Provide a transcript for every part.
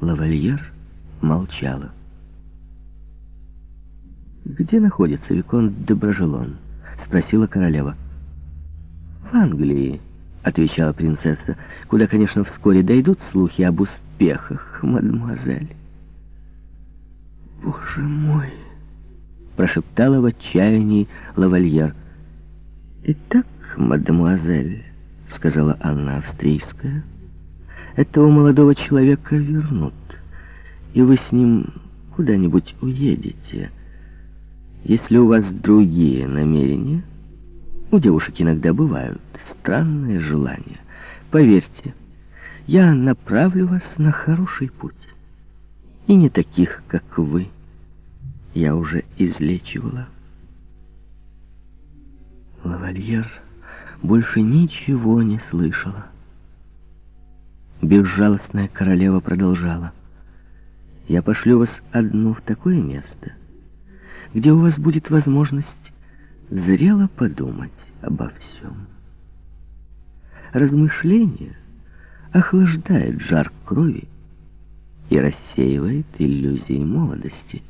Лавальер молчала. «Где находится Виконт де Брожелон?» — спросила королева. «В Англии», — отвечала принцесса, «куда, конечно, вскоре дойдут слухи об успехах, мадемуазель». «Боже мой!» — прошептала в отчаянии лавальер. «Итак, мадемуазель», — сказала Анна Австрийская, — «этого молодого человека вернут, и вы с ним куда-нибудь уедете». Если у вас другие намерения, у девушек иногда бывают странные желания. Поверьте, я направлю вас на хороший путь. И не таких, как вы, я уже излечивала. Лавальер больше ничего не слышала. Безжалостная королева продолжала. «Я пошлю вас одну в такое место, где у вас будет возможность зрело подумать обо всем. Размышление охлаждает жар крови и рассеивает иллюзии молодости.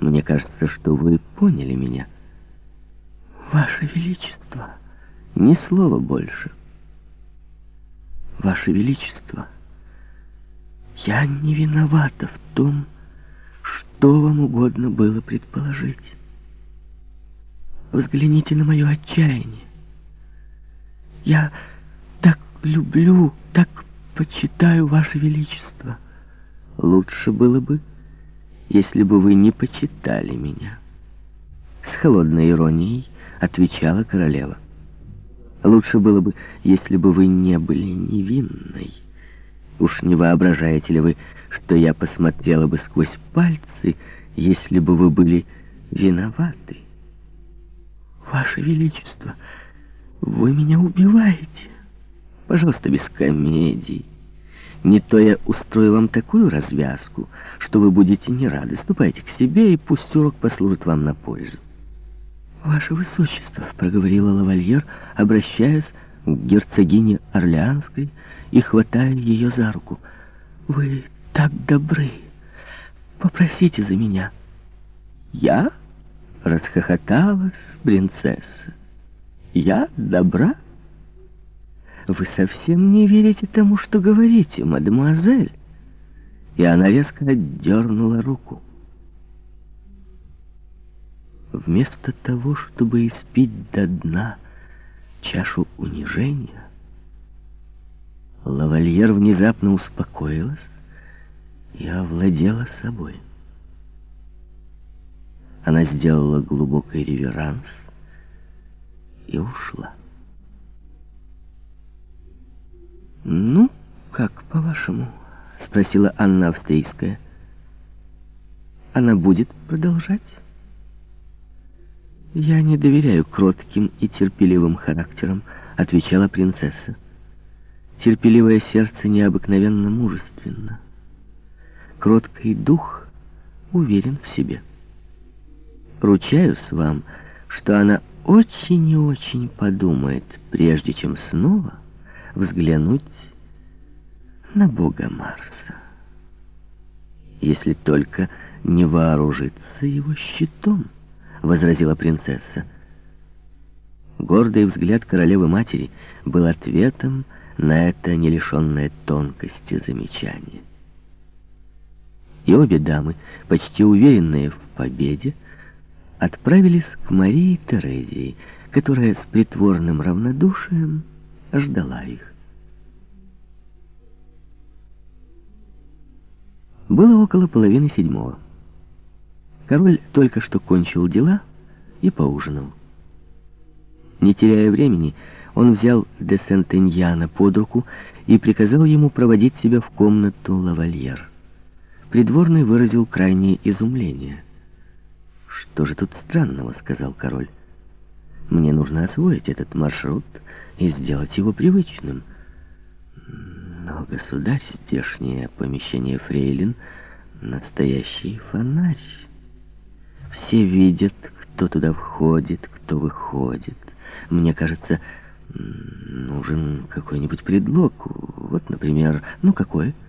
Мне кажется, что вы поняли меня. Ваше Величество, ни слова больше. Ваше Величество, я не виновата в том, что вам угодно было предположить. Взгляните на мое отчаяние. Я так люблю, так почитаю Ваше Величество. Лучше было бы, если бы вы не почитали меня. С холодной иронией отвечала королева. Лучше было бы, если бы вы не были невинной. Уж не воображаете ли вы, что я посмотрела бы сквозь пальцы, если бы вы были виноваты? Ваше Величество, вы меня убиваете. Пожалуйста, без комедий. Не то я устрою вам такую развязку, что вы будете не рады. Ступайте к себе, и пусть урок послужит вам на пользу. «Ваше Высочество», — проговорила лавальер, обращаясь к герцогине Орлеанской и хватая ее за руку. «Вы так добры. Попросите за меня». «Я?» — расхохоталась принцесса. «Я добра?» «Вы совсем не верите тому, что говорите, мадемуазель?» И она резко отдернула руку. Вместо того, чтобы испить до дна чашу унижения, лавальер внезапно успокоилась и овладела собой. Она сделала глубокий реверанс и ушла. «Ну, как, по-вашему?» — спросила Анна Австрийская. «Она будет продолжать?» «Я не доверяю кротким и терпеливым характерам», — отвечала принцесса. «Терпеливое сердце необыкновенно мужественно. Кроткий дух уверен в себе. Ручаюсь вам, что она очень и очень подумает, прежде чем снова взглянуть на бога Марса. Если только не вооружиться его щитом» возразила принцесса. Гордый взгляд королевы-матери был ответом на это не лишенное тонкости замечание. И обе дамы, почти уверенные в победе, отправились к Марии Терезии, которая с притворным равнодушием ждала их. Было около половины седьмого. Король только что кончил дела и поужинал. Не теряя времени, он взял де Сентеньяна под руку и приказал ему проводить себя в комнату лавальер. Придворный выразил крайнее изумление. «Что же тут странного?» — сказал король. «Мне нужно освоить этот маршрут и сделать его привычным». Но, государь, здешнее помещение фрейлин — настоящий фонарь. Все видят, кто туда входит, кто выходит. Мне кажется, нужен какой-нибудь предлог. Вот, например, ну какой? —